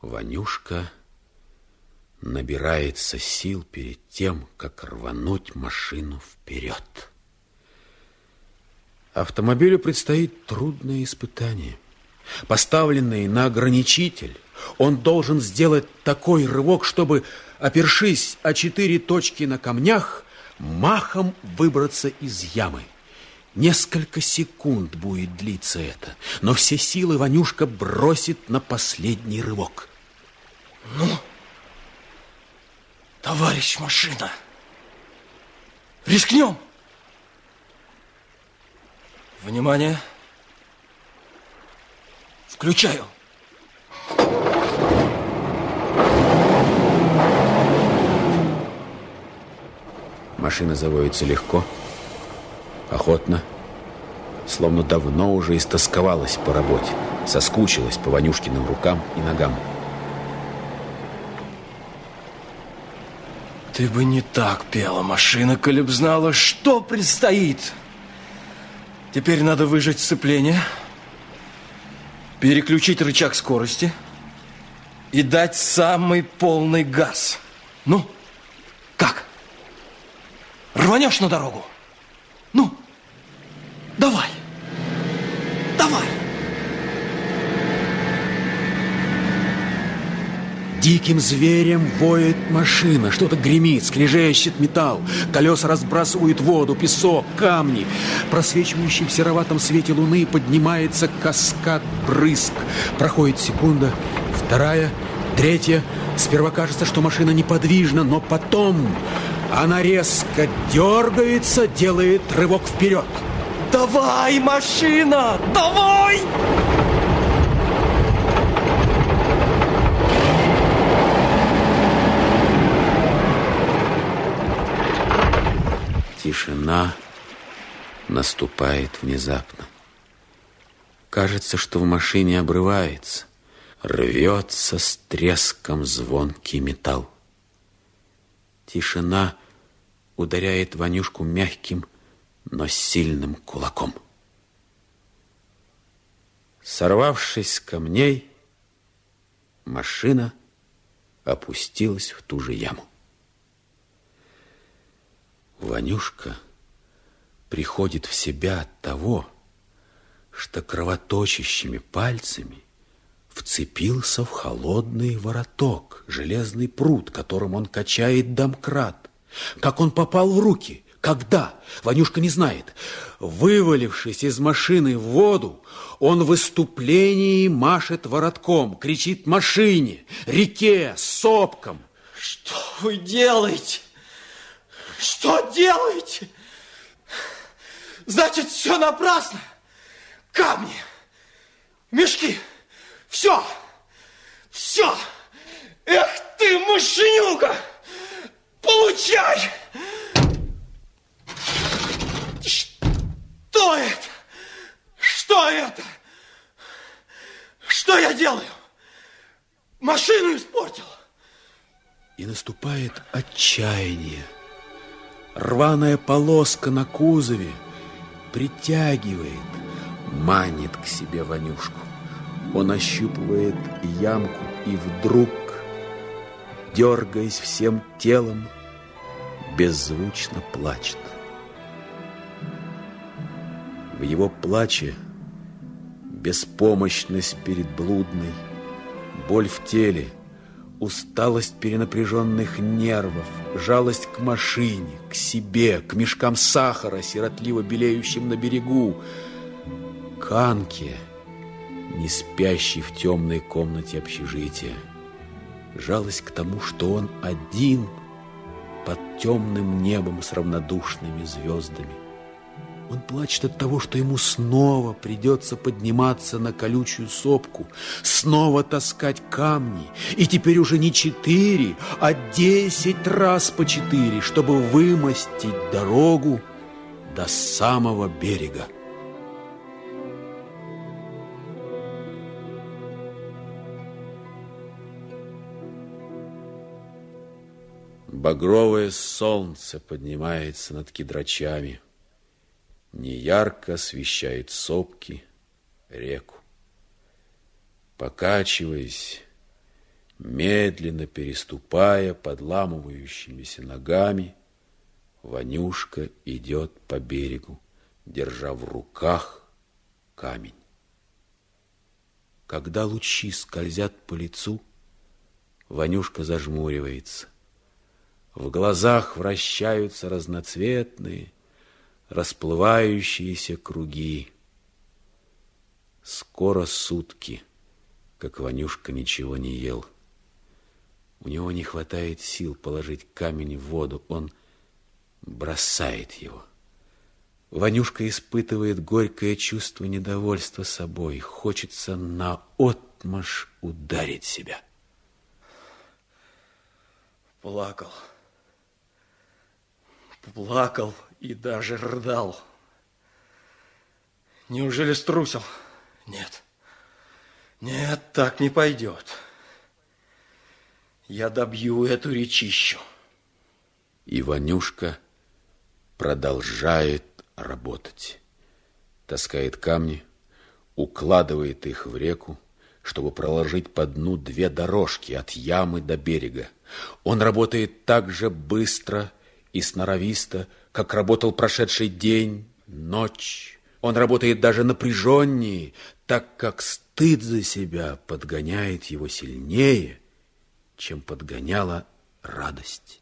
Ванюшка набирается сил перед тем, как рвануть машину вперед. Автомобилю предстоит трудное испытание. Поставленный на ограничитель, он должен сделать такой рывок, чтобы, опершись о четыре точки на камнях, махом выбраться из ямы. Несколько секунд будет длиться это, но все силы Ванюшка бросит на последний рывок. Ну, товарищ машина, рискнем. Внимание. Включаю. Машина заводится легко, охотно, словно давно уже истосковалась по работе, соскучилась по Ванюшкиным рукам и ногам. Ты бы не так пела, машина, коли б знала, что предстоит. Теперь надо выжать сцепление, переключить рычаг скорости и дать самый полный газ. Ну, как? Рванешь на дорогу? Давай, давай. Диким зверем воет машина, что-то гремит, скрежещет металл, колеса разбрасывают воду, песок, камни. Просвечивающий в сероватом свете луны поднимается каскад брызг. Проходит секунда, вторая, третья. Сперва кажется, что машина неподвижна, но потом она резко дергается, делает рывок вперед. Давай, машина, давай! Тишина наступает внезапно. Кажется, что в машине обрывается, рвется с треском звонкий металл. Тишина ударяет Ванюшку мягким, но сильным кулаком. Сорвавшись с камней, машина опустилась в ту же яму. Ванюшка приходит в себя от того, что кровоточащими пальцами вцепился в холодный вороток, железный пруд, которым он качает домкрат. Как он попал в руки? Когда? Ванюшка не знает. Вывалившись из машины в воду, он в выступлении машет воротком, кричит машине, реке, сопкам. Что вы делаете? Что делаете? Значит, все напрасно. Камни, мешки, все, все. Эх ты, мышенюка, получай. Что это? Что это? Что я делаю? Машину испортил. И наступает отчаяние. Рваная полоска на кузове притягивает, манит к себе Ванюшку. Он ощупывает ямку и вдруг, дергаясь всем телом, беззвучно плачет. В его плаче беспомощность перед блудной, боль в теле, усталость перенапряженных нервов, жалость к машине, к себе, к мешкам сахара, сиротливо белеющим на берегу, к Анке, не спящей в темной комнате общежития, жалость к тому, что он один под темным небом с равнодушными звездами. Он плачет от того, что ему снова придется подниматься на колючую сопку, снова таскать камни, и теперь уже не четыре, а десять раз по четыре, чтобы вымостить дорогу до самого берега. Багровое солнце поднимается над кедрачами, неярко освещает сопки, реку. Покачиваясь, Медленно переступая подламывающимися ногами, Ванюшка идет по берегу, держа в руках камень. Когда лучи скользят по лицу, Ванюшка зажмуривается. В глазах вращаются разноцветные, расплывающиеся круги. Скоро сутки, как Ванюшка ничего не ел. У него не хватает сил положить камень в воду. Он бросает его. Ванюшка испытывает горькое чувство недовольства собой. Хочется наотмашь ударить себя. Плакал. Плакал и даже рыдал. Неужели струсил? Нет. Нет, так не пойдет. Я добью эту речищу. И Ванюшка продолжает работать. Таскает камни, укладывает их в реку, чтобы проложить по дну две дорожки от ямы до берега. Он работает так же быстро и сноровисто, как работал прошедший день, ночь. Он работает даже напряженнее, так как стыд за себя подгоняет его сильнее, чем подгоняла радость.